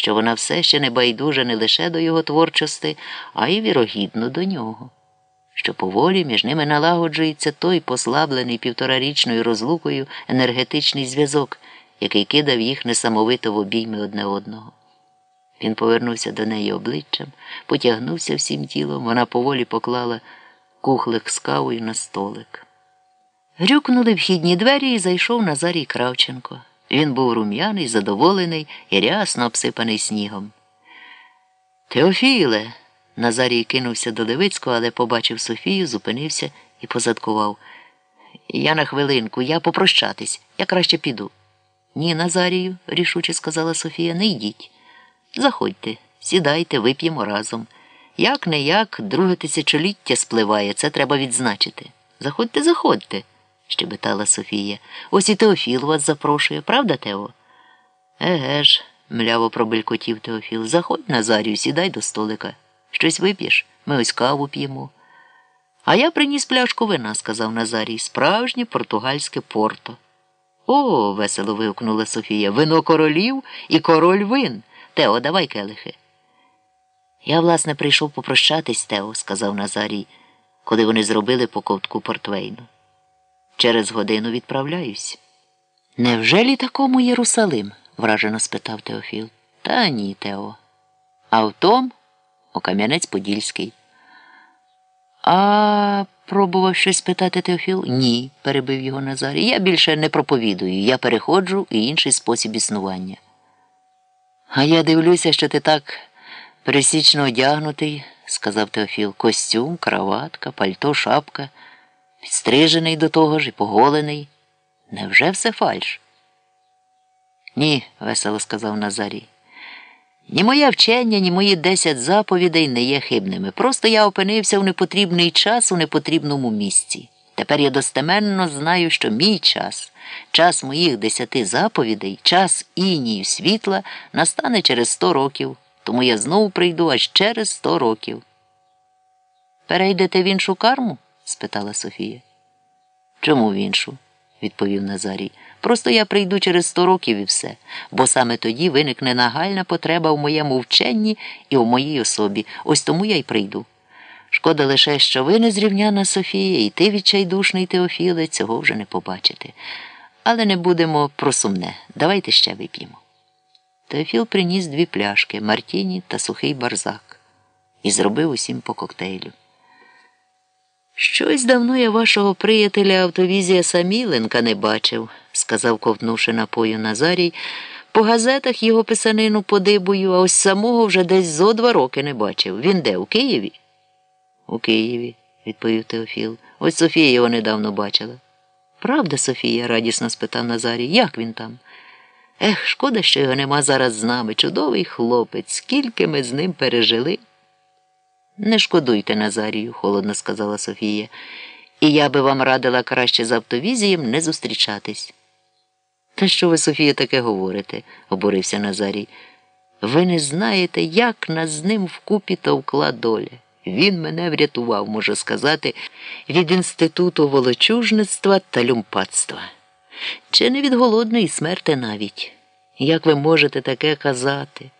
що вона все ще не байдужа не лише до його творчості, а й вірогідно до нього, що поволі між ними налагоджується той послаблений півторарічною розлукою енергетичний зв'язок, який кидав їх несамовито в обійми одне одного. Він повернувся до неї обличчям, потягнувся всім тілом, вона поволі поклала кухлик з кавою на столик. Грюкнули вхідні двері і зайшов Назарій Кравченко. Він був рум'яний, задоволений і рясно обсипаний снігом. Теофіле. Назарій кинувся до Левицького, але побачив Софію, зупинився і позадкував. Я на хвилинку, я попрощатись, я краще піду. Ні, Назарію, рішуче сказала Софія, не йдіть. Заходьте, сідайте, вип'ємо разом. Як не як, друге тисячоліття спливає, це треба відзначити. Заходьте, заходьте, щебетала Софія. Ось і Теофіл вас запрошує, правда, Тео? Еге ж, мляво пробелькотів Теофіл. Заходь, Назарію, сідай до столика. Щось вип'єш, ми ось каву п'ємо. А я приніс пляшку вина, сказав Назарій, справжнє португальське порто. О, весело вигукнула Софія. Вино королів і король вин. Тео, давай келихи. Я, власне, прийшов попрощатись, Тео, сказав Назарій, коли вони зробили по ковтку портвейну. Через годину відправляюсь. Невже літаком Єрусалим? вражено спитав Теофіл. Та ні, Тео. А втом Окам'янець Подільський. А пробував щось спитати Теофіл? Ні, перебив його Назарій. Я більше не проповідую. Я переходжу і інший спосіб існування. А я дивлюся, що ти так пересічно одягнутий, сказав Теофіл. Костюм, краватка, пальто, шапка, підстрижений до того ж і поголений. Невже все фальш? Ні, весело сказав Назарій. Ні моє вчення, ні мої десять заповідей не є хибними. Просто я опинився в непотрібний час у непотрібному місці. Тепер я достеменно знаю, що мій час, час моїх десяти заповідей, час інію світла настане через сто років, тому я знову прийду аж через сто років. Перейдете в іншу карму? Спитала Софія. Чому в іншу? відповів Назарій. Просто я прийду через сто років і все, бо саме тоді виникне нагальна потреба в моєму вченні і в моїй особі. Ось тому я й прийду. Шкода лише, що ви незрівняна Софія, і ти відчайдушний Теофіле, цього вже не побачите. Але не будемо про сумне. Давайте ще вип'ємо. Теофіл приніс дві пляшки Мартіні та сухий барзак і зробив усім по коктейлю. Щось давно я вашого приятеля Автовізія Саміленка не бачив, сказав, ковтнувши напою Назарій. По газетах його писанину подибую, а ось самого вже десь зо два роки не бачив. Він де, у Києві? У Києві, відповів Теофіл. Ось Софія його недавно бачила. Правда, Софія? радісно спитав Назарій. Як він там? Ех, шкода, що його нема зараз з нами. Чудовий хлопець, скільки ми з ним пережили. Не шкодуйте, Назарію, холодно сказала Софія, і я би вам радила краще з автовізієм не зустрічатись. Та що ви, Софія, таке говорите? обурився Назарій. Ви не знаєте, як нас з ним вкупі товкла доля. Він мене врятував, можу сказати, від інституту волочужництва та люмпатства. Чи не від голодної смерти навіть? Як ви можете таке казати?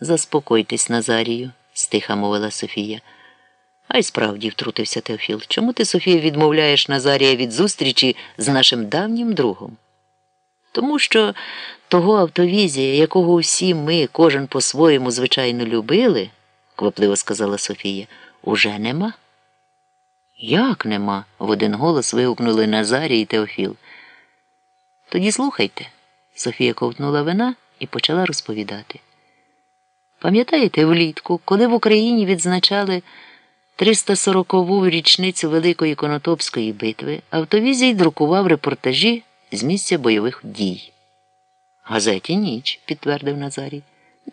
Заспокойтесь, Назарію стиха мовила Софія. А й справді втрутився Теофіл. Чому ти, Софія, відмовляєш Назарія від зустрічі з нашим давнім другом? Тому що того автовізія, якого всі ми, кожен по-своєму, звичайно, любили, квапливо сказала Софія, уже нема. Як нема? в один голос вигукнули Назарій і Теофіл. Тоді слухайте. Софія ковтнула вина і почала розповідати. Пам'ятаєте влітку, коли в Україні відзначали 340-ву річницю Великої Конотопської битви, Автовізій друкував репортажі з місця бойових дій. Газеті ніч, підтвердив Назарій.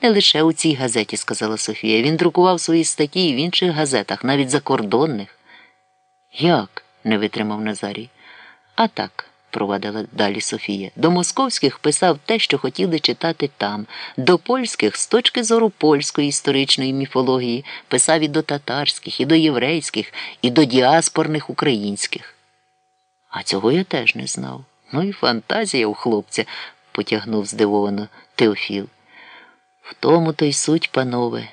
Не лише у цій газеті, сказала Софія. Він друкував свої статті і в інших газетах, навіть закордонних. Як? не витримав Назарій. А так провадила далі Софія. До московських писав те, що хотіли читати там, до польських з точки зору польської історичної міфології, писав і до татарських, і до єврейських, і до діаспорних українських. А цього я теж не знав. Ну і фантазія у хлопця, потягнув здивовано Теофіл. В тому то й суть, панове,